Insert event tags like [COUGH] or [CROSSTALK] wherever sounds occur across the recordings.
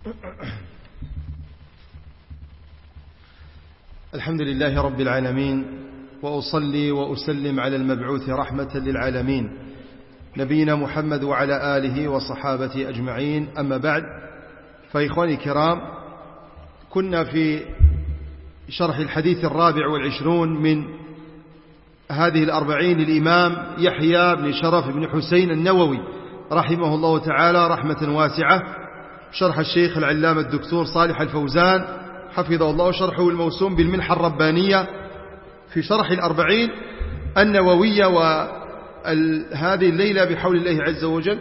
[COUGHS] الحمد لله رب العالمين وأصلي وأسلم على المبعوث رحمة للعالمين نبينا محمد وعلى آله وصحابته أجمعين. أما بعد فإخواني الكرام كنا في شرح الحديث الرابع والعشرون من هذه الأربعين للإمام يحيى بن شرف بن حسين النووي رحمه الله تعالى رحمة واسعة. شرح الشيخ العلام الدكتور صالح الفوزان حفظه الله شرحه الموسوم بالمنحة الربانية في شرح الأربعين النووية وهذه الليلة بحول الله عز وجل.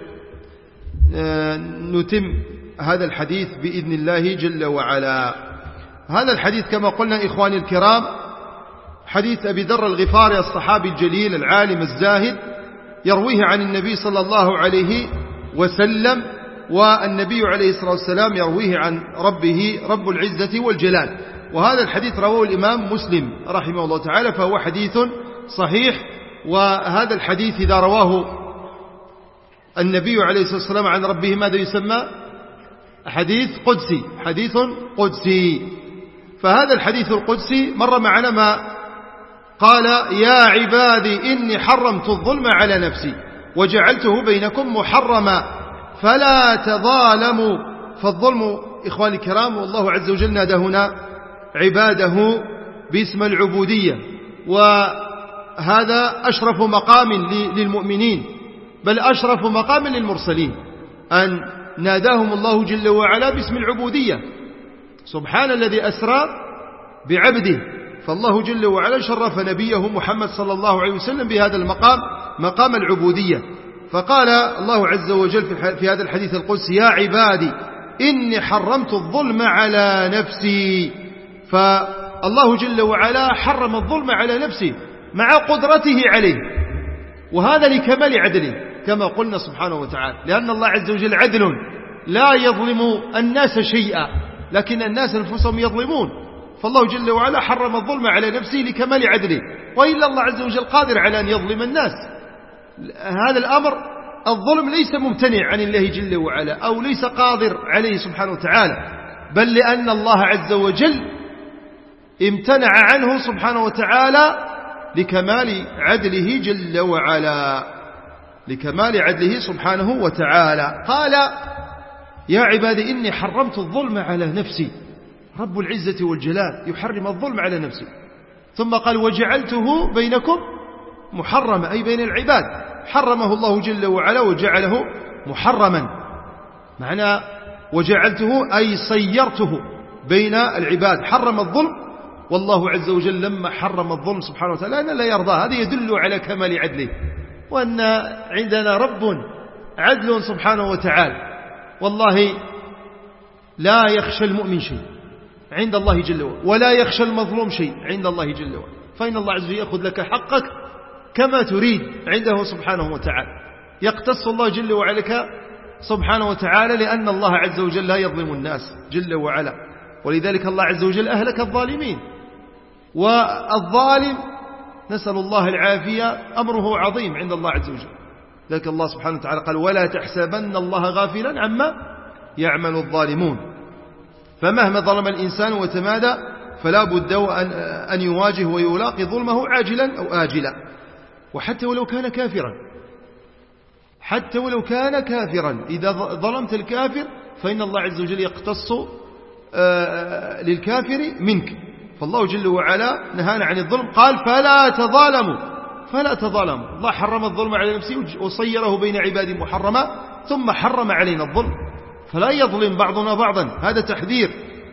آه، نتم هذا الحديث بإذن الله جل وعلا. هذا الحديث كما قلنا إخواني الكرام حديث أبي ذر الغفاري الصحابي الجليل العالم الزاهد يرويه عن النبي صلى الله عليه وسلم والنبي عليه الصلاة والسلام يرويه عن ربه رب العزة والجلال. وهذا الحديث رواه الإمام مسلم رحمه الله تعالى فهو حديث صحيح. وهذا الحديث إذا رواه النبي عليه الصلاة والسلام عن ربه ماذا يسمى؟ حديث قدسي حديث قدسي. فهذا الحديث القدسي مر معنا ما قال يا عبادي إني حرمت الظلم على نفسي وجعلته بينكم محرما. فلا تظالموا فالظلم إخواني الكرام والله عز وجل نادى هنا عباده باسم العبودية وهذا أشرف مقام للمؤمنين بل أشرف مقام للمرسلين أن ناداهم الله جل وعلا باسم العبودية سبحان الذي أسرى بعبده فالله جل وعلا شرف نبيه محمد صلى الله عليه وسلم بهذا المقام مقام العبودية. فقال الله عز وجل في هذا الحديث القدسي يا عبادي إني حرمت الظلم على نفسي. فالله جل وعلا حرم الظلم على نفسه مع قدرته عليه. وهذا لكمال عدله كما قلنا سبحانه وتعالى. لأن الله عز وجل عدل لا يظلم الناس شيئا لكن الناس أنفسهم يظلمون. فالله جل وعلا حرم الظلم على نفسه لكمال عدله. وإلا الله عز وجل قادر على أن يظلم الناس. هذا الأمر الظلم ليس ممتنع عن الله جل وعلا أو ليس قادر عليه سبحانه وتعالى بل لأن الله عز وجل امتنع عنه سبحانه وتعالى لكمال عدله جل وعلا لكمال عدله سبحانه وتعالى. قال يا عبادي إني حرمت الظلم على نفسي. رب العزة والجلال يحرم الظلم على نفسه ثم قال وجعلته بينكم محرم أي بين العباد. حرمه الله جل وعلا وجعله محرما. معنى وجعلته أي صيرته بين العباد. حرم الظلم والله عز وجل لما حرم الظلم سبحانه وتعالى لا يرضى. هذا يدل على كمال عدله وأن عندنا رب عدل سبحانه وتعالى. والله لا يخشى المؤمن شيء عند الله جل وعلا ولا يخشى المظلوم شيء عند الله جل وعلا. فإن الله عز وجل يأخذ لك حقك كما تريد عنده سبحانه وتعالى. يقتص الله جل وعلا سبحانه وتعالى لأن الله عز وجل لا يظلم الناس جل وعلا. ولذلك الله عز وجل أهلك الظالمين. والظالم نسأل الله العافية أمره عظيم عند الله عز وجل. لذلك الله سبحانه وتعالى قال ولا تحسبن الله غافلا عما يعمل الظالمون. فمهما ظلم الإنسان وتمادى فلا بد أن يواجه ويلاقي ظلمه عاجلا أو آجلا. وحتى ولو كان كافرا. حتى ولو كان كافرا. إذا ظلمت الكافر فإن الله عز وجل يقتص آه، للكافر منك. فالله جل وعلا نهانا عن الظلم. قال فلا تظالموا. فلا تظالموا. الله حرم الظلم على نفسه وصيره بين عباد محرما ثم حرم علينا الظلم. فلا يظلم بعضنا بعضا. هذا تحذير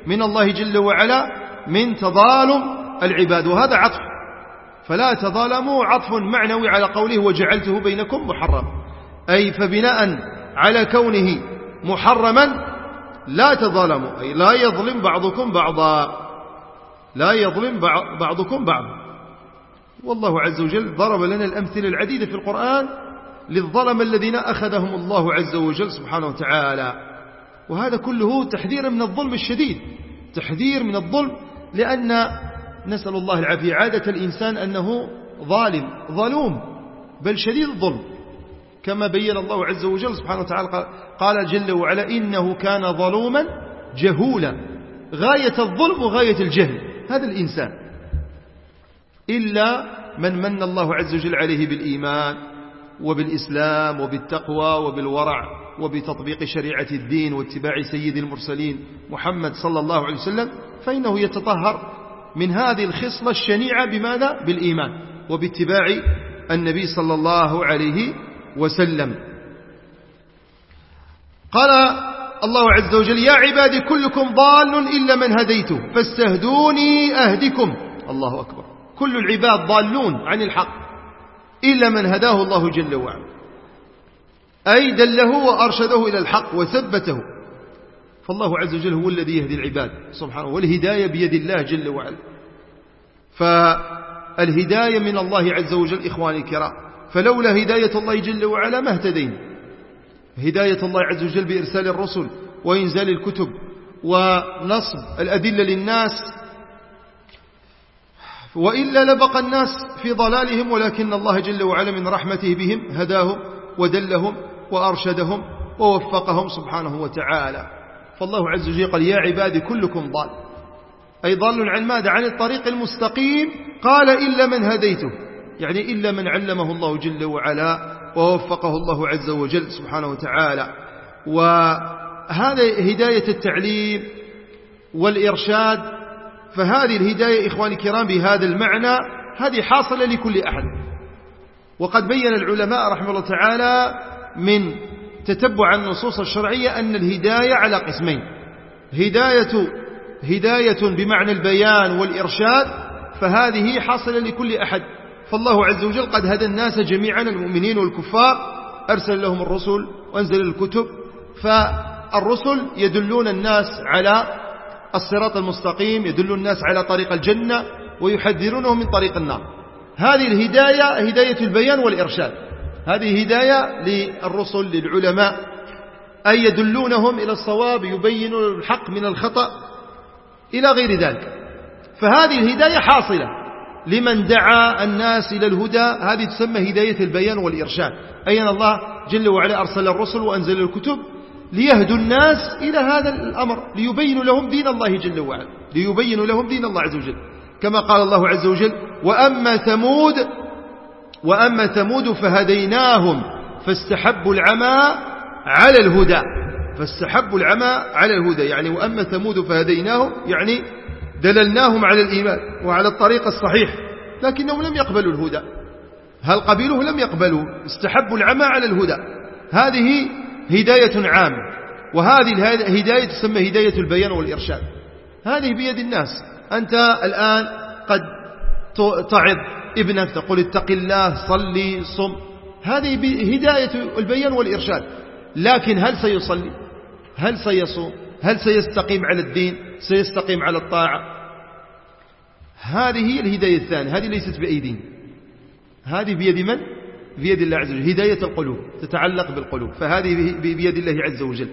من الله جل وعلا من تظالم العباد. وهذا عطف. فلا تظالموا عطف معنوي على قوله وجعلته بينكم محرم أي فبناء على كونه محرما لا تظالموا. أي لا يظلم بعضكم بعضا. لا يظلم بعضكم بعضا. والله عز وجل ضرب لنا الأمثلة العديدة في القرآن للظلم الذين أخذهم الله عز وجل سبحانه وتعالى. وهذا كله تحذير من الظلم الشديد. تحذير من الظلم لأن نسأل الله العافية. عادة الإنسان أنه ظالم ظلوم بل شديد الظلم. كما بين الله عز وجل سبحانه وتعالى قال جل وعلا إنه كان ظلوما جهولا. غاية الظلم وغاية الجهل. هذا الإنسان. إلا من من الله عز وجل عليه بالإيمان وبالإسلام وبالتقوى وبالورع وبتطبيق شريعة الدين واتباع سيد المرسلين محمد صلى الله عليه وسلم فإنه يتطهر من هذه الخصلة الشنيعة بماذا؟ بالإيمان وباتباع النبي صلى الله عليه وسلم. قال الله عز وجل يا عبادي كلكم ضال إلا من هديته فاستهدوني أهدكم. الله أكبر. كل العباد ضالون عن الحق إلا من هداه الله جل وعلا. أي دله وأرشده إلى الحق وثبته. فالله عز وجل هو الذي يهدي العباد سبحانه والهداية بيد الله جل وعلا. فالهداية من الله عز وجل إخواني الكرام فلولا هداية الله جل وعلا ما اهتدينا. هداية الله عز وجل بإرسال الرسل وإنزال الكتب ونصب الأدلة للناس. وإلا لبقى الناس في ضلالهم ولكن الله جل وعلا من رحمته بهم هداهم ودلهم وأرشدهم ووفقهم سبحانه وتعالى. فالله عز وجل قال يا عبادي كلكم ضال. أي ضال عن ماذا؟ عن الطريق المستقيم. قال إلا من هديته. يعني إلا من علمه الله جل وعلا ووفقه الله عز وجل سبحانه وتعالى. وهذا هداية التعليم والإرشاد. فهذه الهداية إخواني الكرام بهذا المعنى هذه حاصلة لكل أحد. وقد بين العلماء رحمه الله تعالى من تتبع النصوص الشرعية أن الهداية على قسمين. هداية هداية بمعنى البيان والإرشاد فهذه حاصلة لكل أحد. فالله عز وجل قد هدى الناس جميعا المؤمنين والكفار أرسل لهم الرسل وأنزل الكتب. فالرسل يدلون الناس على الصراط المستقيم يدل الناس على طريق الجنة ويحذرونهم من طريق النار. هذه الهداية هداية البيان والإرشاد. هذه هداية للرسل للعلماء أي يدلونهم إلى الصواب يبينون الحق من الخطأ إلى غير ذلك. فهذه الهداية حاصلة. لمن دعا الناس إلى الهدى هذه تسمى هداية البيان والإرشاد. أي أن الله جل وعلا أرسل الرسل وأنزل الكتب ليهدوا الناس إلى هذا الأمر ليبينوا لهم دين الله جل وعلا ليبينوا لهم دين الله عز وجل. كما قال الله عز وجل وأما ثمود وأما ثمود فهديناهم فاستحبوا العمى على الهدى فاستحبوا العمى على الهدى يعني وأما ثمود فهديناهم يعني دللناهم على الإيمان وعلى الطريق الصحيح لكنهم لم يقبلوا الهدى. هل قبلوه لم يقبلوا؟ استحبوا العمى على الهدى. هذه هداية عامة وهذه الهداية تسمى هداية البيان والإرشاد. هذه بيد الناس. أنت الآن قد تعظ ابنك تقول اتق الله صلي صم. هذه هداية البيان والإرشاد. لكن هل سيصلي؟ هل سيصوم؟ هل سيستقيم على الدين؟ سيستقيم على الطاعة؟ هذه هي الهداية الثانية. هذه ليست بأيدينا هذه بيد من؟ بيد الله عز وجل. هداية القلوب. تتعلق بالقلوب. فهذه بيد الله عز وجل.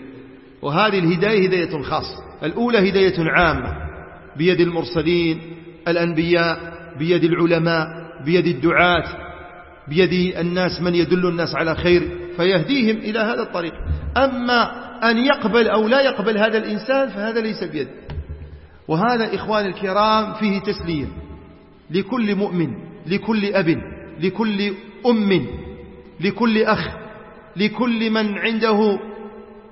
وهذه الهداية هداية خاصة. الأولى هداية عامة. بيد المرسلين الأنبياء بيد العلماء. بيد الدعاة بيد الناس من يدل الناس على خير فيهديهم إلى هذا الطريق. أما أن يقبل أو لا يقبل هذا الإنسان فهذا ليس بيد. وهذا إخوان الكرام فيه تسليم. لكل مؤمن لكل أب لكل أم لكل أخ لكل من عنده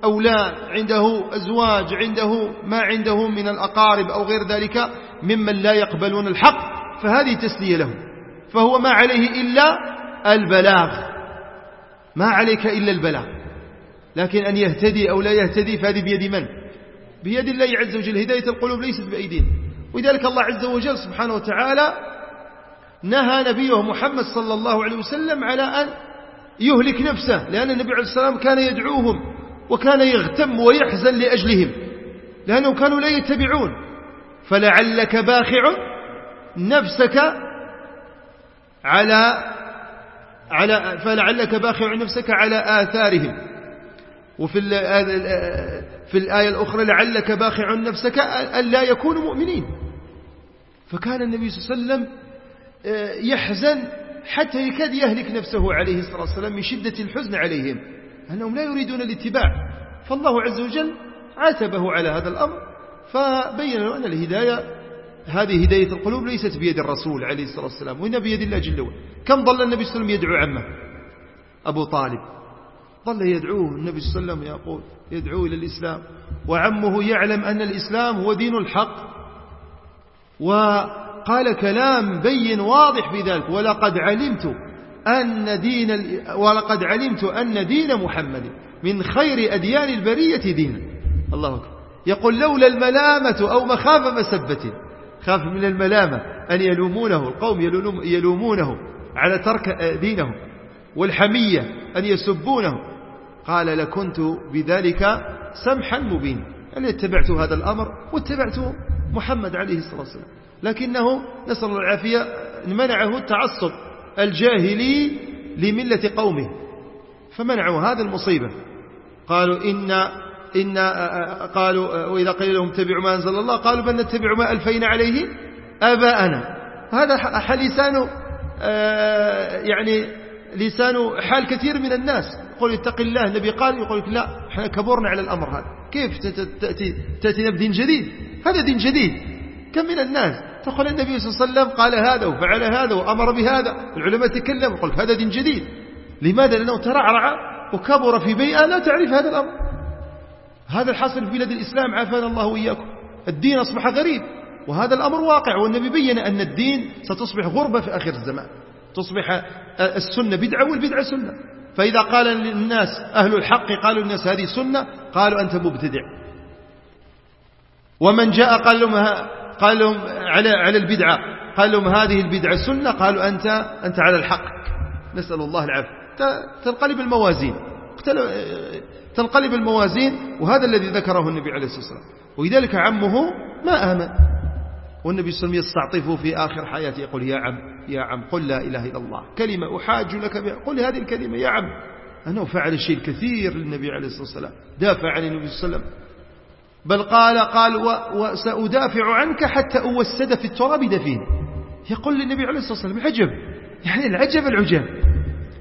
أولاد عنده أزواج عنده ما عنده من الأقارب أو غير ذلك ممن لا يقبلون الحق فهذه تسلية له فهو ما عليه إلا البلاغ. ما عليك إلا البلاغ. لكن أن يهتدي أو لا يهتدي فهذه بيد من؟ بيد الله عز وجل. هداية القلوب ليست بأيدينا ولذلك الله عز وجل سبحانه وتعالى نهى نبيه محمد صلى الله عليه وسلم على أن يهلك نفسه لأن النبي عليه السلام كان يدعوهم وكان يغتم ويحزن لأجلهم لأنهم كانوا لا يتبعون. فلعلك باخع نفسك على على فلعلك باخع نفسك على آثارهم. وفي في الآية الأخرى لعلك باخع نفسك أن لا يكونوا مؤمنين. فكان النبي صلى الله عليه وسلم آه، يحزن حتى يكاد يهلك نفسه عليه الصلاة والسلام من شدة الحزن عليهم. أنهم لا يريدون الاتباع. فالله عز وجل عاتبه على هذا الأمر فبين له أن الهداية هذه هداية القلوب ليست بيد الرسول عليه الصلاة والسلام وإنها بيد الله جل وعلا. كم ظل النبي صلى الله عليه وسلم يدعو عمه؟ أبو طالب. ظل يدعوه النبي صلى الله عليه وسلم يقول يدعو إلى الإسلام. وعمه يعلم أن الإسلام هو دين الحق. وقال كلام بين واضح في ذلك ولقد علمت أن دين ولقد علمت أن دين محمد من خير أديان البرية دينا. الله أكبر. يقول لولا الملامة أو مخاف مسبة. خاف من الملامة أن يلومونه القوم يلومونه على ترك دينهم والحمية أن يسبونه. قال لكنت بذلك سمحا مبين أن اتبعت هذا الأمر واتبعت محمد عليه الصلاة والسلام. لكنه نسأل الله العافية منعه التعصب الجاهلي لملة قومه فمنعوا هذا المصيبة. قالوا إن إن قالوا وإذا قيل لهم اتبعوا ما أنزل الله قالوا بل نتبع ما ألفين عليه آباءنا. هذا لسان يعني لسان حال كثير من الناس. يقول اتق الله النبي قال يقول لك لا إحنا كبرنا على الأمر هذا. كيف تأتي تأتينا بدين جديد؟ هذا دين جديد. كم من الناس تقول النبي صلى الله عليه وسلم قال هذا وفعل هذا وأمر بهذا العلماء تكلموا قل هذا دين جديد. لماذا؟ لأنه ترعرع وكبر في بيئة لا تعرف هذا الأمر. هذا الحاصل في بلاد الإسلام عافانا الله وإياكم. الدين أصبح غريب وهذا الأمر واقع والنبي بين أن الدين ستصبح غربة في آخر الزمان. تصبح السنة بدعة والبدعة سنة. فإذا قال للناس أهل الحق قالوا الناس هذه سنة قالوا أنت مبتدع. ومن جاء قال لهم قال لهم على على البدعة قال لهم هذه البدعة سنة قالوا أنت أنت على الحق. نسأل الله العافية. تنقلب الموازين. تنقلب الموازين وهذا الذي ذكره النبي عليه الصلاة والسلام. ولذلك عمه ما آمن. والنبي صلى الله عليه وسلم يستعطفه في آخر حياته يقول يا عم يا عم قل لا إله إلا الله. كلمة أحاج لك بها. قل هذه الكلمة يا عم. أنه فعل الشيء الكثير للنبي عليه الصلاة والسلام. دافع عن النبي صلى الله عليه وسلم. بل قال قال وسأدافع عنك حتى أوسد في التراب دفين. يقول للنبي عليه الصلاة والسلام العجب يعني العجب العجاب.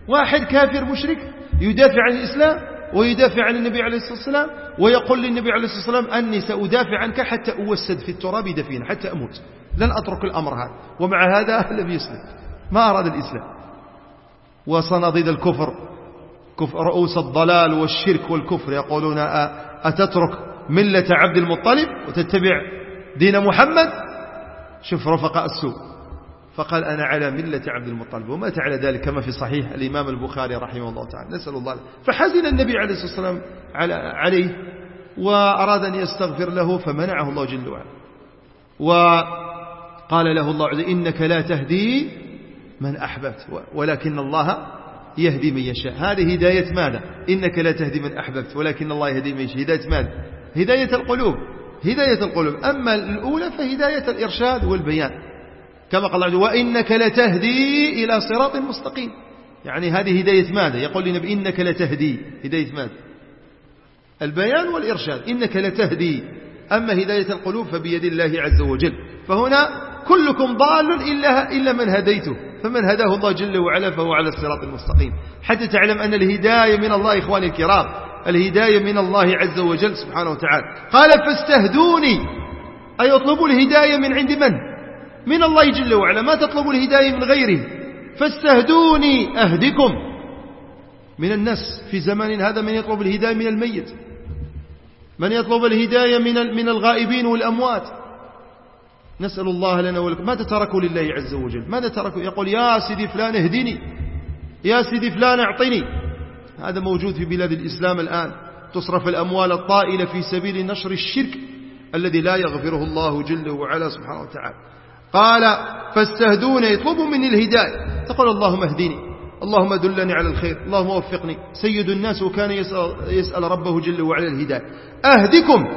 واحد كافر مشرك يدافع عن الإسلام ويدافع عن النبي عليه الصلاة والسلام ويقول للنبي عليه الصلاة والسلام أني سأدافع عنك حتى أوسد في التراب دفين حتى أموت. لن أترك الأمر هذا. ومع هذا [LAUGHS] لم يسلم. ما أراد الإسلام. وصناديد الكفر. كفر رؤوس الضلال والشرك والكفر يقولون أتترك ملة عبد المطلب وتتبع دين محمد؟ شوف رفقاء السوء. فقال أنا على ملة عبد المطلب ومات على ذلك كما في صحيح الإمام البخاري رحمه الله تعالى. نسأل الله. فحزن النبي عليه الصلاة والسلام عليه وأراد أن يستغفر له فمنعه الله جل وعلا. وقال له الله عز إنك لا تهدي من أحببت ولكن الله يهدي من يشاء. هذه هداية ماذا؟ إنك لا تهدي من أحببت ولكن الله يهدي من يشاء. هداية ماذا؟ هداية القلوب. هداية القلوب. أما الأولى فهداية الإرشاد والبيان. كما قال الله وإنك لتهدي إلى صراط مستقيم. يعني هذه هداية ماذا؟ يقول لنبي إنك لتهدي. هداية ماذا؟ البيان والإرشاد. إنك لتهدي. أما هداية القلوب فبيد الله عز وجل. فهنا كلكم ضال إلا, إلا من هديته. فمن هداه الله جل وعلا فهو على الصراط المستقيم. حتى تعلم أن الهداية من الله إخواني الكرام. الهداية من الله عز وجل سبحانه وتعالى. قال فاستهدوني. أي اطلبوا الهداية من عند من؟ من الله جل وعلا. ما تطلبوا الهداية من غيره. فاستهدوني أهدكم. من الناس في زمان هذا من يطلب الهداية من الميت. من يطلب الهداية من من الغائبين والأموات. نسأل الله لنا ولكم. ماذا تركوا لله عز وجل؟ ماذا تركوا؟ يقول يا سيدي فلان اهدني. يا سيدي فلان أعطني. هذا موجود في بلاد الإسلام الآن. تصرف الأموال الطائلة في سبيل نشر الشرك الذي لا يغفره الله جل وعلا سبحانه وتعالى. قال فاستهدون يطلبوا مني الهداية. تقول اللهم اهدني اللهم دلني على الخير اللهم وفقني. سيد الناس وكان يسأل, يسأل ربه جل وعلا الهداية. أهدكم!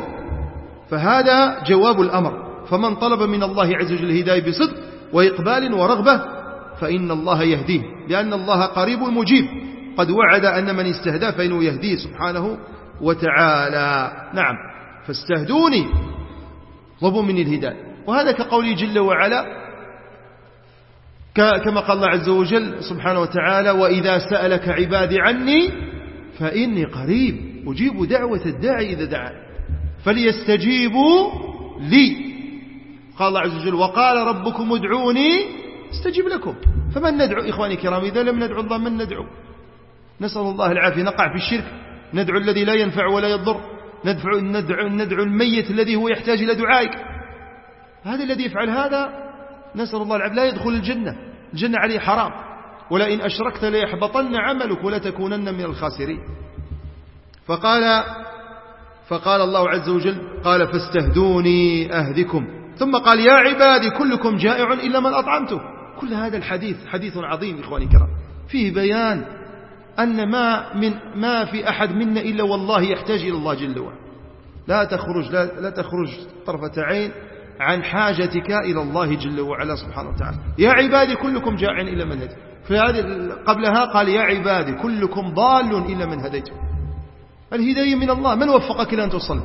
فهذا جواب الأمر. فمن طلب من الله عز وجل الهداية بصدق وإقبال ورغبة فإن الله يهديه. لأن الله قريب مجيب. قد وعد أن من استهدى فإنه يهديه سبحانه وتعالى. نعم. فاستهدوني طلبوا مني الهداية. وهذا كقوله جل وعلا كما قال الله عز وجل سبحانه وتعالى وإذا سألك عبادي عني فإني قريب أجيب دعوة الداعي إذا دعا فليستجيبوا لي. قال الله عز وجل وقال ربكم ادعوني استجب لكم. فمن ندعو إخواني الكرام؟ إذا لم ندعو الله من ندعو؟ نسأل الله العافية نقع في الشرك ندعو الذي لا ينفع ولا يضر ندعو, ندعو, ندعو الميت الذي هو يحتاج إلى دعائك. هذا الذي يفعل هذا؟ نسأل الله العافية. لا يدخل الجنة. الجنة عليه حرام. ولئن أشركت ليحبطن عملك ولتكونن من الخاسرين. فقال فقال الله عز وجل قال فاستهدوني أهدكم. ثم قال يا عبادي كلكم جائع إلا من أطعمته. كل هذا الحديث حديث عظيم إخواني الكرام. فيه بيان أن ما, من ما في أحد منا إلا والله يحتاج إلى الله جل وعلا. لا تخرج لا, لا تخرج طرفة عين عن حاجتك إلى الله جل وعلا سبحانه وتعالى. يا عبادي كلكم جائع إلا من هديت. في هذه قبلها قال يا عبادي كلكم ضال إلا من هديت. الهداية من الله. من وفقك إلى أن تصل؟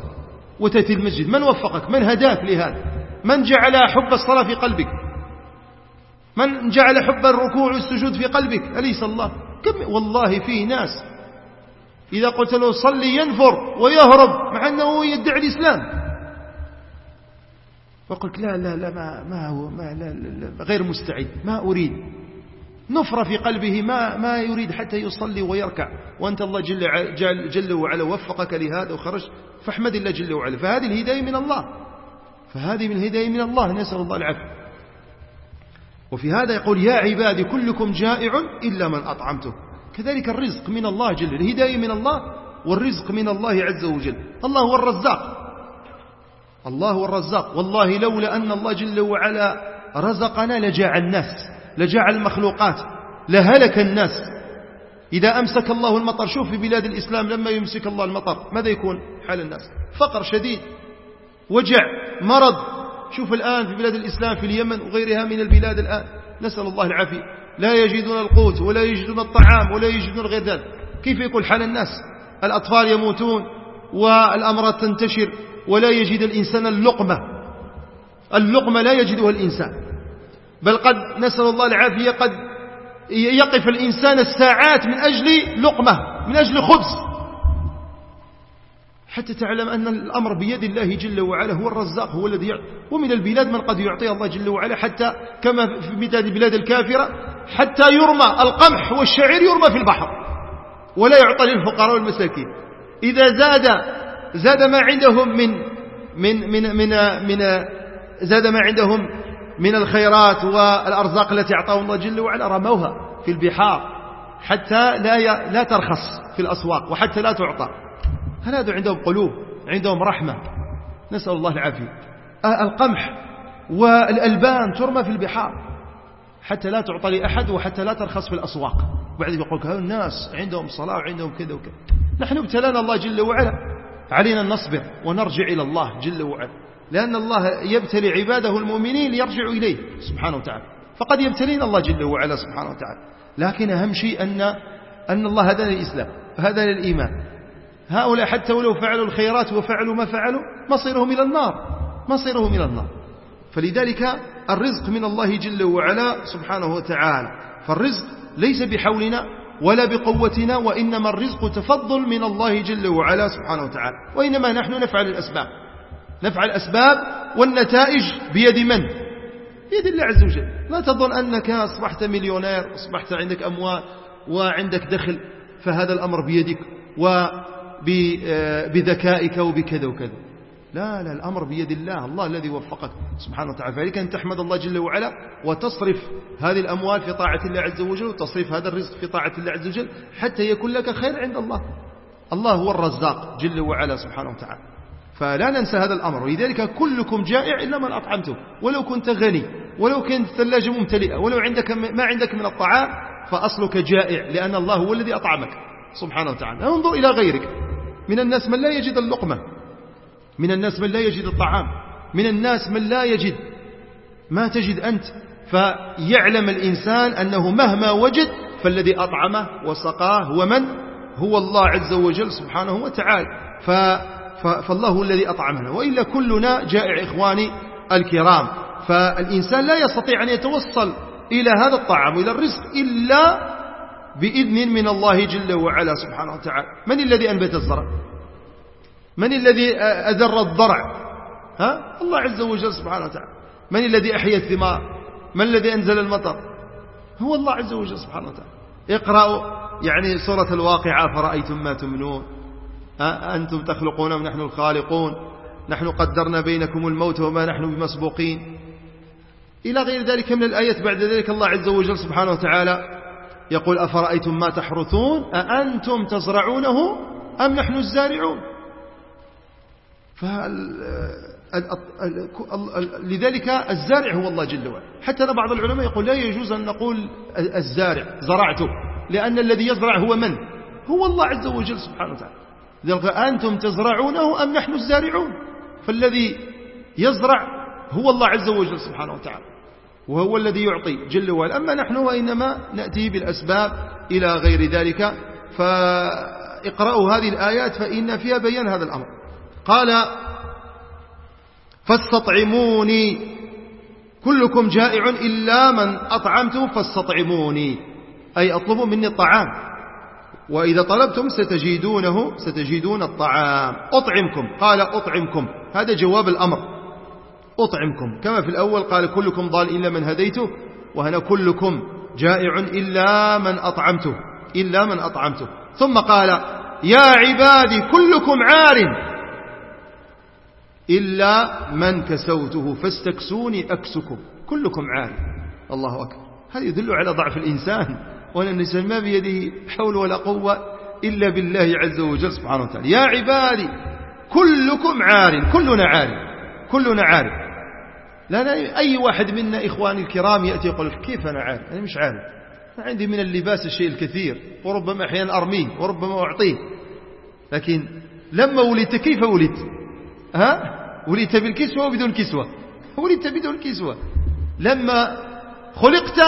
وتأتي المسجد. من وفقك؟ من هداك لهذا؟ من جعل حب الصلاة في قلبك؟ من جعل حب الركوع والسجود في قلبك؟ أليس الله؟ كم؟ والله فيه ناس. إذا قلت له صلي ينفر ويهرب مع أنه يدعي الإسلام. فقلت لا لا لا ما, ما هو ما لا لا غير مستعد ما أريد. نفر في قلبه ما ما يريد حتى يصلي ويركع. وأنت الله جل, جل, جل وعلا وفقك لهذا وخرج فاحمد الله جل وعلا. فهذه الهداية من الله. فهذه من الهداية من الله نسأل الله العافية. وفي هذا يقول يا عبادي كلكم جائع إلا من أطعمته. كذلك الرزق من الله جل الهداية من الله والرزق من الله عز وجل. الله هو الرزاق. الله هو الرزاق. والله لولا أن الله جل وعلا رزقنا لجاع الناس لجاع المخلوقات لهلك الناس. إذا أمسك الله المطر شوف في بلاد الإسلام لما يمسك الله المطر ماذا يكون؟ حال الناس. فقر شديد وجع مرض. شوف الآن في بلاد الإسلام في اليمن وغيرها من البلاد الآن نسأل الله العافية. لا يجدون القوت ولا يجدون الطعام ولا يجدون غير ذلك. كيف يكون حال الناس؟ الأطفال يموتون والأمراض تنتشر. ولا يجد الإنسان اللقمة. اللقمة لا يجدها الإنسان. بل قد نسأل الله العافية قد يقف الإنسان الساعات من أجل لقمة من أجل خبز. حتى تعلم أن الأمر بيد الله جل وعلا هو الرزاق هو الذي يعطي ومن البلاد من قد يعطي الله جل وعلا حتى كما في مثال البلاد الكافرة حتى يرمى القمح والشعير يرمى في البحر ولا يعطى للفقراء والمساكين. إذا زاد زاد ما عندهم من من من من من زاد ما عندهم من الخيرات والأرزاق التي أعطاهم الله جل وعلا رموها في البحار حتى لا لا ترخص في الأسواق وحتى لا تعطى. هذا عندهم قلوب؟ عندهم رحمة؟ نسأل الله العافية. القمح والألبان ترمى في البحار حتى لا تعطى لأحد وحتى لا ترخص في الأسواق. وبعدين يقول هؤلاء الناس عندهم صلاة وعندهم كذا وكذا؟ نحن ابتلانا الله جل وعلا. علينا أن نصبر ونرجع إلى الله جل وعلا. لأن الله يبتلي عباده المؤمنين ليرجعوا إليه سبحانه وتعالى. فقد يبتلينا الله جل وعلا سبحانه وتعالى. لكن أهم شيء أن أن الله هدانا الإسلام هذا للإيمان. هؤلاء حتى ولو فعلوا الخيرات وفعلوا ما فعلوا مصيرهم إلى النار مصيرهم إلى النار. فلذلك الرزق من الله جل وعلا سبحانه وتعالى. فالرزق ليس بحولنا ولا بقوتنا وإنما الرزق تفضل من الله جل وعلا سبحانه وتعالى. وإنما نحن نفعل الأسباب. نفعل الأسباب والنتائج بيد من؟ بيد الله عز وجل. لا تظن أنك أصبحت مليونير أصبحت عندك أموال وعندك دخل فهذا الأمر بيدك و آه، وبكذا وكذا. لا لا الأمر بيد الله الله الذي وفقك. سبحانه وتعالى فعليك أن تحمد الله جل وعلا وتصرف هذه الأموال في طاعة الله عز وجل وتصرف هذا الرزق في طاعة الله عز وجل حتى يكون لك خير عند الله. الله هو الرزاق جل وعلا سبحانه وتعالى. فلا ننسى هذا الأمر. ولذلك كلكم جائع إلا من أطعمته. ولو كنت غني ولو كنت ثلاجة ممتلئة ولو عندك ما عندك من الطعام فأصلك جائع لأن الله هو الذي أطعمك. سبحانه وتعالى. انظر إلى غيرك. من الناس من لا يجد اللقمة. من الناس من لا يجد الطعام من الناس من لا يجد. ما تجد أنت. فيعلم الإنسان أنه مهما وجد فالذي أطعمه وسقاه هو من؟ هو الله عز وجل سبحانه وتعالى. ف فالله هو الذي أطعمنا. وإلا كلنا جائع إخواني الكرام. فالإنسان لا يستطيع أن يتوصل إلى هذا الطعام وإلى الرزق إلا بإذن من الله جل وعلا سبحانه وتعالى. من الذي أنبت الزرع؟ من الذي أدر الضرع؟ ها؟ الله عز وجل سبحانه وتعالى. من الذي أحيا الثمار؟ من الذي أنزل المطر؟ هو الله عز وجل سبحانه وتعالى. اقرأوا يعني سورة الواقعة فرأيتم ما تمنون؟ أنتم تخلقون ونحن الخالقون؟ نحن قدرنا بينكم الموت وما نحن بمسبوقين. إلى غير ذلك من الآيات بعد ذلك الله عز وجل سبحانه وتعالى يقول أفرأيتم ما تحرثون؟ أأنتم تزرعونه أم نحن الزارعون؟ لذلك الزارع هو الله جل وعلا. حتى بعض العلماء يقول لا يجوز أن نقول الزارع زرعته. لأن الذي يزرع هو من؟ هو الله عز وجل سبحانه وتعالى. لذلك أنتم تزرعونه أم نحن الزارعون؟ فالذي يزرع هو الله عز وجل سبحانه وتعالى. وهو الذي يعطي جل وعلا. أما نحن وإنما نأتي بالأسباب إلى غير ذلك فإقرأوا هذه الآيات فإن فيها بيان هذا الأمر. قال فاستطعموني. كلكم جائع إلا من أطعمته فاستطعموني. أي أطلبوا مني الطعام. وإذا طلبتم ستجدونه ستجدون الطعام. أطعمكم. قال أطعمكم. هذا جواب الأمر. أطعمكم. كما في الأول قال كلكم ضال إلا من هديته وهنا كلكم جائع إلا من أطعمته. إلا من أطعمته. ثم قال يا عبادي كلكم عار. إلا من كسوته فاستكسوني أكسكم. كلكم عار الله أكبر. هذا يدل على ضعف الإنسان. وأن الإنسان ما بيده حول ولا قوة إلا بالله عز وجل سبحانه وتعالى. يا عبادي كلكم عار كلنا عار كلنا عار لا أي واحد منا إخواني الكرام يأتي يقول كيف أنا عارف؟ أنا مش أنا عندي من اللباس الشيء الكثير. وربما أحيانا أرميه وربما أعطيه. لكن لما ولدت كيف ولدت؟ ها؟ ولدت بالكسوة وبدون كسوة؟ ولدت بدون كسوة. لما خلقت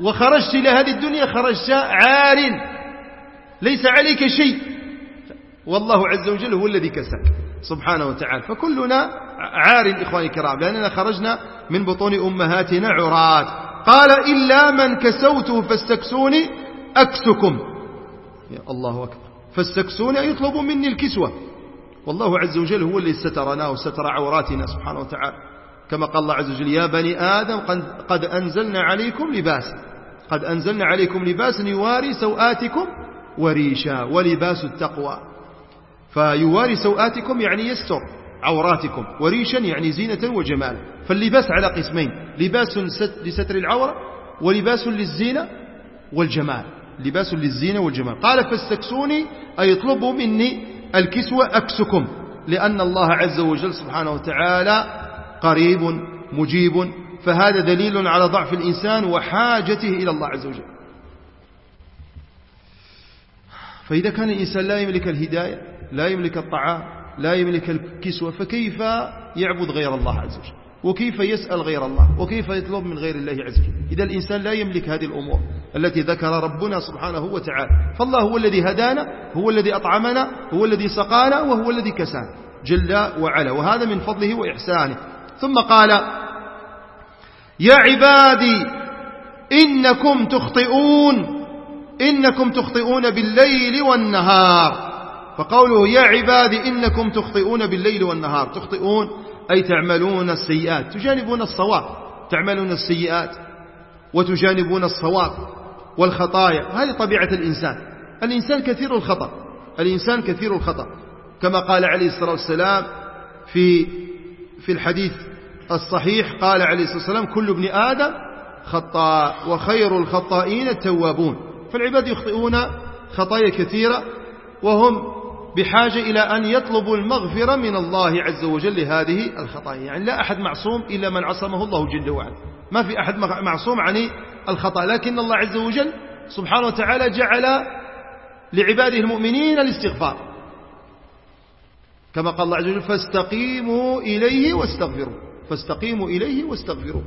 وخرجت إلى هذه الدنيا خرجت عار ليس عليك شيء. والله عز وجل هو الذي كساك سبحانه وتعالى. فكلنا عار إخواني الكرام لأننا خرجنا من بطون أمهاتنا عرات قال إلا من كسوته فاستكسوني أكسكم. يا الله أكبر. فاستكسوني يطلب مني الكسوة. والله عز وجل هو الذي سترنا وستر عوراتنا سبحانه وتعالى. كما قال الله عز وجل يا بني آدم قد أنزلنا عليكم لباسا. قد أنزلنا عليكم لباسا يواري سوآتكم وريشا ولباس التقوى. فيواري سوآتكم يعني يستر عوراتكم. وريشا يعني زينة وجمال. فاللباس على قسمين لباس لستر العورة ولباس للزينة والجمال. لباس للزينة والجمال. قال فاستكسوني أي اطلبوا مني الكسوة أكسكم لأن الله عز وجل سبحانه وتعالى قريب مجيب فهذا دليل على ضعف الإنسان وحاجته إلى الله عز وجل. فإذا كان الإنسان لا يملك الهداية لا يملك الطعام لا يملك الكسوة فكيف يعبد غير الله عز وجل؟ وكيف يسأل غير الله؟ وكيف يطلب من غير الله عز وجل؟ إذا الإنسان لا يملك هذه الأمور. التي ذكر ربنا سبحانه وتعالى. فالله هو الذي هدانا هو الذي أطعمنا هو الذي سقانا وهو الذي كسانا. جل وعلا. وهذا من فضله وإحسانه. ثم قال يا عبادي إنكم تخطئون إنكم تخطئون بالليل والنهار. فقوله يا عبادي إنكم تخطئون بالليل والنهار. تخطئون أي تعملون السيئات. تجانبون الصواب. تعملون السيئات وتجانبون الصواب. والخطايا هذه طبيعة الإنسان. الإنسان كثير الخطأ. الإنسان كثير الخطأ. كما قال عليه الصلاة والسلام في في الحديث الصحيح قال عليه الصلاة والسلام كل ابن آدم خطاء وخير الخطائين التوابون. فالعباد يخطئون خطايا كثيرة وهم بحاجة إلى أن يطلبوا المغفرة من الله عز وجل لهذه الخطايا. يعني لا أحد معصوم إلا من عصمه الله جل وعلا. ما في أحد معصوم عن الخطأ. لكن الله عز وجل سبحانه وتعالى جعل لعباده المؤمنين الاستغفار. كما قال الله عز وجل فاستقيموا إليه واستغفروا فاستقيموا إليه واستغفروا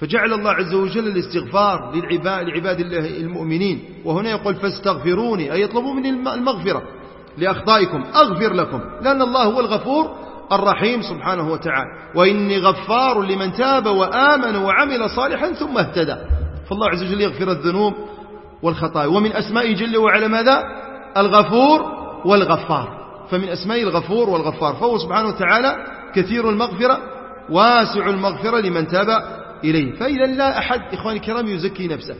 فجعل الله عز وجل الاستغفار للعباد لعباد الله المؤمنين. وهنا يقول فاستغفروني. أي يطلبوا من المغفرة لأخطائكم. أغفر لكم. لأن الله هو الغفور الرحيم سبحانه وتعالى. وإني غفار لمن تاب وآمن وعمل صالحا ثم اهتدى. فالله عز وجل يغفر الذنوب والخطايا. ومن أسمائه جل وعلا ماذا؟ الغفور والغفار. فمن أسماء الغفور والغفار. فهو سبحانه وتعالى كثير المغفرة واسع المغفرة لمن تاب إليه. فإذا لا أحد إخواني الكرام يزكي نفسه.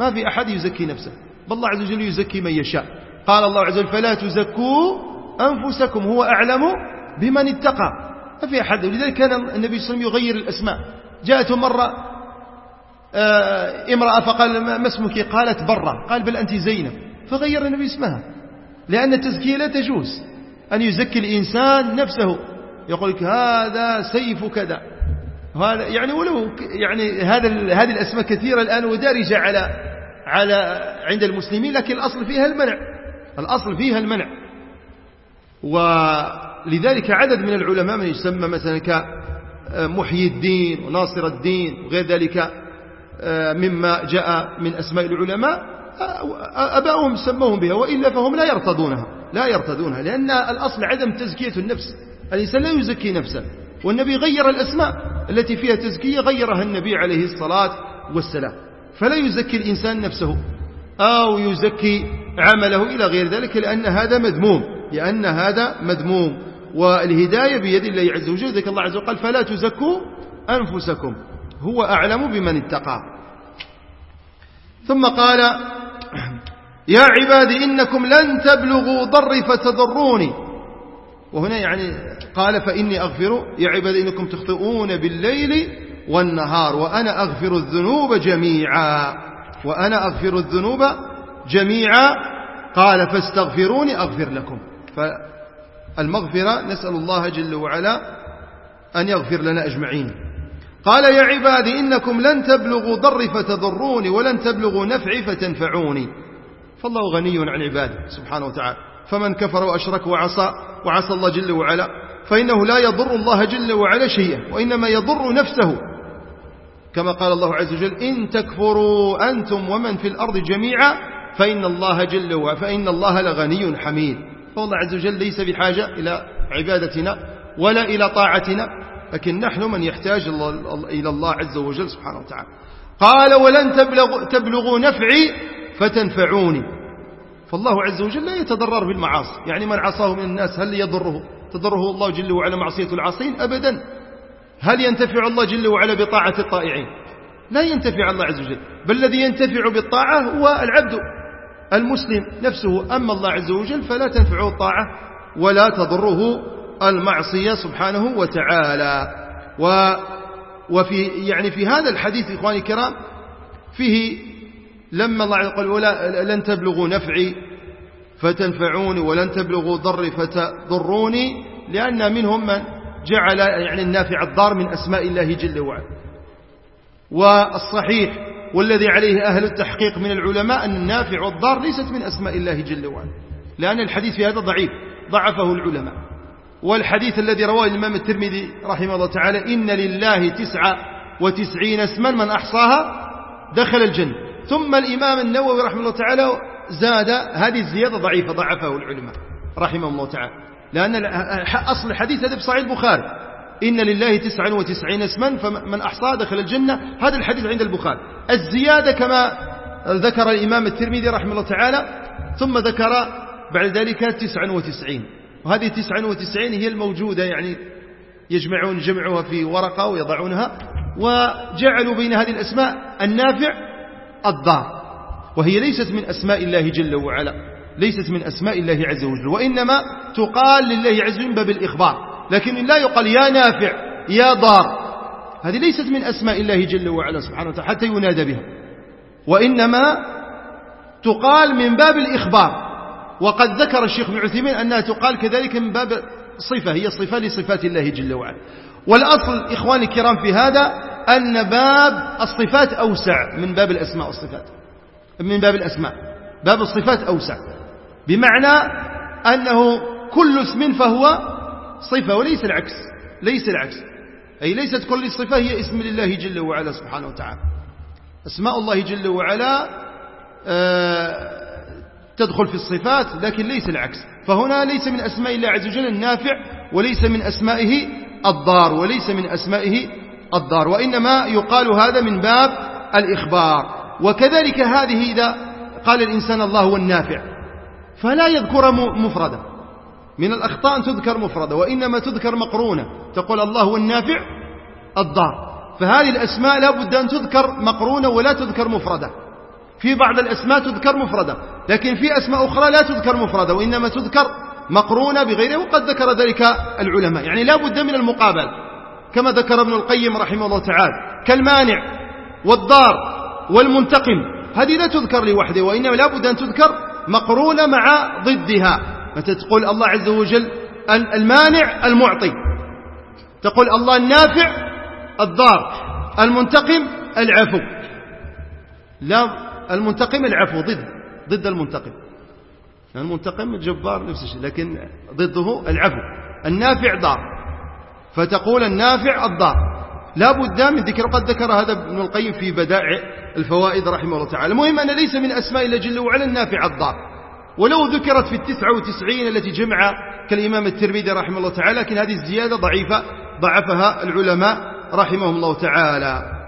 ما في أحد يزكي نفسه. بل الله عز وجل يزكي من يشاء. قال الله عز وجل فلا تزكوا أنفسكم هو أعلم بمن اتقى. ما في أحد. ولذلك كان النبي صلى الله عليه وسلم يغير الأسماء. جاءته مرة امرأة فقال ما اسمك؟ قالت برة قال بل أنت زينب. فغير النبي اسمها. لأن التزكية لا تجوز. أن يزكي الإنسان نفسه. يقول لك هذا سيف كذا. هذا يعني ولو يعني هذا هذه الأسماء كثيرة الآن ودارجة على على عند المسلمين لكن الأصل فيها المنع. الأصل فيها المنع. ولذلك عدد من العلماء من يسمى مثلا كمحيي الدين وناصر الدين وغير ذلك آه، مما جاء من أسماء العلماء آه، أباؤهم سموهم بها وإلا فهم لا يرتضونها لا يرتضونها لأن الأصل عدم تزكية النفس الإنسان لا يزكي نفسه والنبي غير الأسماء التي فيها تزكية غيرها النبي عليه الصلاة والسلام فلا يزكي الإنسان نفسه أو يزكي عمله إلى غير ذلك لأن هذا مذموم لأن هذا مذموم والهداية بيد الله عز وجل ذلك الله عز وجل قال فلا تزكوا أنفسكم. هو أعلم بمن اتقى. ثم قال يا عبادي إنكم لن تبلغوا ضري فتضروني. وهنا يعني قال فإني أغفر يا عبادي إنكم تخطئون بالليل والنهار وأنا أغفر الذنوب جميعا. وأنا أغفر الذنوب جميعا. قال فاستغفروني أغفر لكم. فالمغفرة نسأل الله جل وعلا أن يغفر لنا أجمعين. قال يا عبادي إنكم لن تبلغوا ضري فتضروني ولن تبلغوا نفعي فتنفعوني. فالله غني عن عباده سبحانه وتعالى. فمن كفر وأشرك وعصى وعصى الله جل وعلا فإنه لا يضر الله جل وعلا شيئا وإنما يضر نفسه. كما قال الله عز وجل إن تكفروا أنتم ومن في الأرض جميعا فإن الله جل وعلا فإن الله لغني حميد. فالله عز وجل ليس بحاجة إلى عبادتنا ولا إلى طاعتنا لكن نحن من يحتاج إلى الله عز وجل سبحانه وتعالى. قال ولن تبلغ تبلغوا نفعي فتنفعوني. فالله عز وجل لا يتضرر بالمعاصي. يعني من عصاه من الناس هل يضره؟ تضره الله جل وعلا معصية العاصين؟ أبدا. هل ينتفع الله جل وعلا بطاعة الطائعين؟ لا ينتفع الله عز وجل. بل الذي ينتفع بالطاعة هو العبد المسلم نفسه. أما الله عز وجل فلا تنفعه الطاعة ولا تضره المعصية سبحانه وتعالى. و وفي يعني في هذا الحديث إخواني الكرام فيه لما الله قال ولا لن تبلغوا نفعي فتنفعوني ولن تبلغوا ضري فتضروني لأن منهم من جعل يعني النافع الضار من أسماء الله جل وعلا. والصحيح والذي عليه أهل التحقيق من العلماء أن النافع والضار ليست من أسماء الله جل وعلا لأن الحديث في هذا ضعيف ضعفه العلماء. والحديث الذي رواه الإمام الترمذي رحمه الله تعالى إن لله تسعة وتسعين اسما من أحصاها دخل الجنة. ثم الإمام النووي رحمه الله تعالى زاد هذه الزيادة ضعيفة ضعفه العلماء رحمه الله تعالى. لأن أصل الحديث هذا في صحيح البخاري. إن لله تسعا وتسعين اسما فمن أحصاها دخل الجنة. هذا الحديث عند البخاري. الزيادة كما ذكر الإمام الترمذي رحمه الله تعالى ثم ذكر بعد ذلك تسعا وتسعين. وهذه تسعا وتسعين هي الموجودة يعني يجمعون جمعها في ورقة ويضعونها وجعلوا بين هذه الأسماء النافع الضار وهي ليست من أسماء الله جل وعلا ليست من أسماء الله عز وجل وإنما تقال لله عز وجل من باب الإخبار لكن لا يقال يا نافع يا ضار هذه ليست من أسماء الله جل وعلا سبحانه وتعالى حتى ينادى بها وإنما تقال من باب الإخبار. وقد ذكر الشيخ ابن عثيمين أنها تقال كذلك من باب صفة هي صفة لصفات الله جل وعلا. والأصل إخواني الكرام في هذا أن باب الصفات أوسع من باب الأسماء والصفات. من باب الأسماء. باب الصفات أوسع. بمعنى أنه كل اسم فهو صفة وليس العكس. ليس العكس. أي ليست كل صفة هي اسم لله جل وعلا سبحانه وتعالى. أسماء الله جل وعلا آه تدخل في الصفات لكن ليس العكس. فهنا ليس من أسماء الله عز وجل النافع وليس من أسمائه الضار وليس من أسمائه الضار وإنما يقال هذا من باب الإخبار. وكذلك هذه إذا قال الإنسان الله هو النافع فلا يذكر مفردا. من الأخطاء أن تذكر مفردة وإنما تذكر مقرونة. تقول الله هو النافع الضار. فهذه الأسماء لا بد أن تذكر مقرونة ولا تذكر مفردة. في بعض الأسماء تذكر مفردة لكن في أسماء أخرى لا تذكر مفردة وإنما تذكر مقرونة بغيره وقد ذكر ذلك العلماء. يعني لا بد من المقابل. كما ذكر ابن القيم رحمه الله تعالى كالمانع والضار والمنتقم. هذه لا تذكر لوحده وإنما لا بد أن تذكر مقرونة مع ضدها. متى تقول الله عز وجل المانع المعطي. تقول الله النافع الضار. المنتقم العفو. لا المنتقم العفو ضد ضد المنتقم. المنتقم الجبار نفس الشيء لكن ضده العفو. النافع ضار. فتقول النافع الضار. لا بد من ذكر قد ذكر هذا ابن القيم في بدائع الفوائد رحمه الله تعالى. المهم أن ليس من أسماء الله جل وعلا النافع الضار. ولو ذكرت في التسعة وتسعين التي جمع كالإمام الترمذي رحمه الله تعالى لكن هذه الزيادة ضعيفة ضعفها العلماء رحمهم الله تعالى.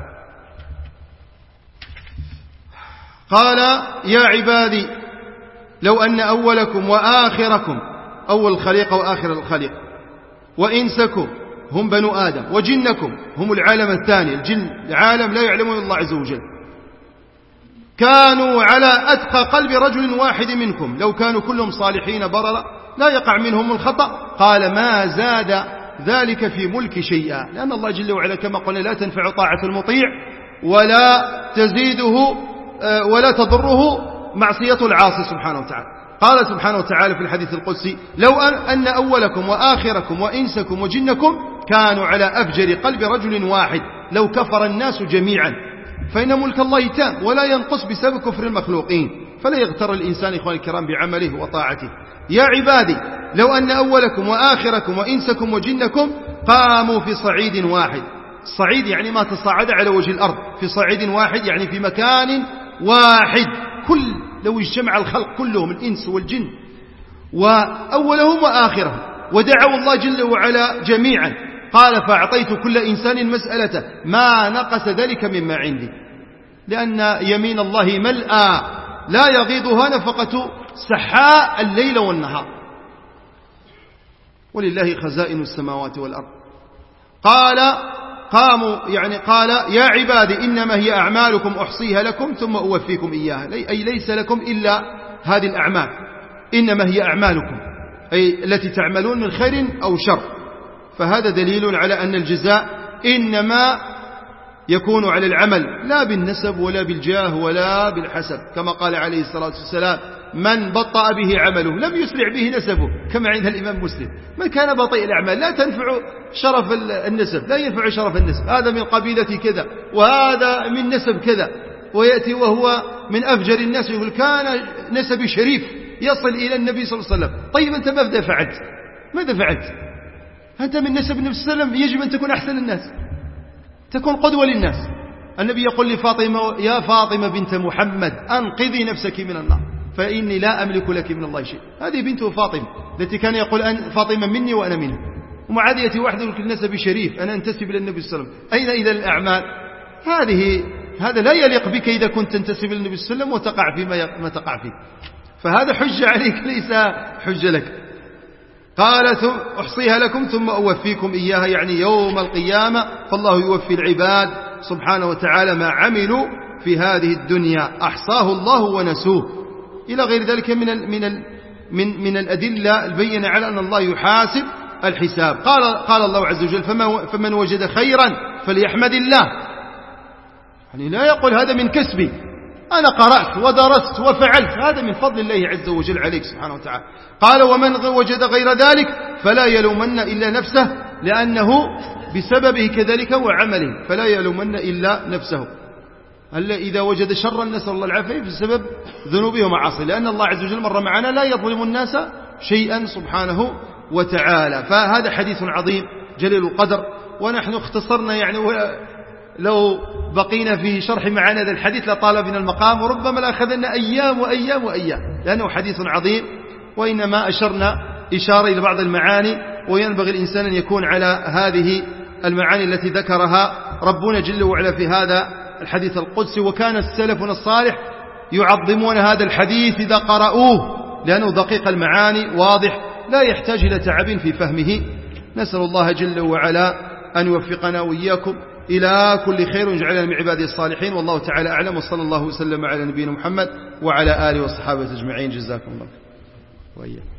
قال يا عبادي لو أن أولكم وآخركم أول الخليقة وآخر الخليقة وإنسكم هم بنو آدم وجنكم هم العالم الثاني الجن العالم لا يعلمون الله عز وجل. كانوا على أتقى قلب رجل واحد منكم لو كانوا كلهم صالحين بررا لا يقع منهم الخطأ. قال ما زاد ذلك في ملك شيئا لأن الله جل وعلا كما قلنا لا تنفع طاعة المطيع ولا تزيده ولا تضره معصية العاصي سبحانه وتعالى. قال سبحانه وتعالى في الحديث القدسي لو أن أولكم وآخركم وإنسكم وجنكم كانوا على أفجر قلب رجل واحد لو كفر الناس جميعا فإن ملك الله تام ولا ينقص بسبب كفر المخلوقين. فلا يغتر الإنسان إخواني الكرام بعمله وطاعته. يا عبادي لو أن أولكم وآخركم وإنسكم وجنكم قاموا في صعيد واحد. صعيد يعني ما تصاعد على وجه الأرض في صعيد واحد يعني في مكان واحد كل لو اجتمع الخلق كلهم الإنس والجن وأولهم وآخرهم ودعوا الله جل وعلا جميعا. قال فأعطيت كل إنسان مسألته ما نقص ذلك مما عندي. لأن يمين الله ملأى لا يغيضها نفقة سحاء الليل والنهار. ولله خزائن السماوات والأرض. قال قاموا يعني قال يا عبادي إنما هي أعمالكم أحصيها لكم ثم أوفيكم إياها. أي ليس لكم إلا هذه الأعمال. إنما هي أعمالكم أي التي تعملون من خير أو شر. فهذا دليل على أن الجزاء إنما يكون على العمل لا بالنسب ولا بالجاه ولا بالحسب. كما قال عليه الصلاة والسلام من بطأ به عمله لم يسرع به نسبه. كما عند الإمام مسلم من كان بطيء الأعمال لا تنفع شرف النسب لا ينفع شرف النسب هذا من قبيلة كذا وهذا من نسب كذا. ويأتي وهو من أفجر الناس يقول كان نسبي شريف يصل إلى النبي صلى الله عليه وسلم. طيب أنت ماذا فعلت ماذا فعلت أنت من نسب النبي صلى الله عليه وسلم يجب أن تكون أحسن الناس. تكون قدوة للناس. النبي يقول لفاطمة يا فاطمة بنت محمد أنقذي نفسك من النار فإني لا أملك لك من الله شيء. هذه بنته فاطمة التي كان يقول أن فاطمة مني وأنا منها ومعادية وحده النسب شريف أنا أنتسب إلى النبي صلى الله عليه وسلم. أين إذا الأعمال؟ هذه هذا لا يليق بك إذا كنت تنتسب إلى النبي صلى الله عليه وسلم وتقع فيما ما تقع فيه. فهذا حجة عليك ليس حجة لك. قال ثم أحصيها لكم ثم أوفيكم إياها يعني يوم القيامة فالله يوفي العباد سبحانه وتعالى ما عملوا في هذه الدنيا. أحصاه الله ونسوه. إلى غير ذلك من ال من ال من من الأدلة البينة على أن الله يحاسب الحساب. قال قال الله عز وجل فما فمن وجد خيرا فليحمد الله. يعني لا يقول هذا من كسبي. أنا قرأت ودرست وفعلت. هذا من فضل الله عز وجل عليك سبحانه وتعالى. قال ومن وجد غير ذلك فلا يلومن إلا نفسه لأنه بسببه كذلك وعمله فلا يلومن إلا نفسه. هل إذا وجد شرا نسأل الله العافية بسبب ذنوبه ومعاصيه. لأن الله عز وجل مر معنا لا يظلم الناس شيئا سبحانه وتعالى. فهذا حديث عظيم جليل القدر. ونحن اختصرنا يعني لو بقينا في شرح معاني هذا الحديث لطال بنا المقام وربما لأخذنا أيام وأيام وأيام لأنه حديث عظيم وإنما أشرنا إشارة إلى بعض المعاني وينبغي الإنسان أن يكون على هذه المعاني التي ذكرها ربنا جل وعلا في هذا الحديث القدسي. وكان السلفنا الصالح يعظمون هذا الحديث إذا قرأوه لأنه دقيق المعاني واضح لا يحتاج إلى تعب في فهمه. نسأل الله جل وعلا أن يوفقنا وإياكم. إلى كل خير ويجعلنا من عباده الصالحين. والله تعالى أعلم. وصلى الله وسلم على نبينا محمد وعلى آله وصحابه أجمعين. جزاكم الله وإياكم.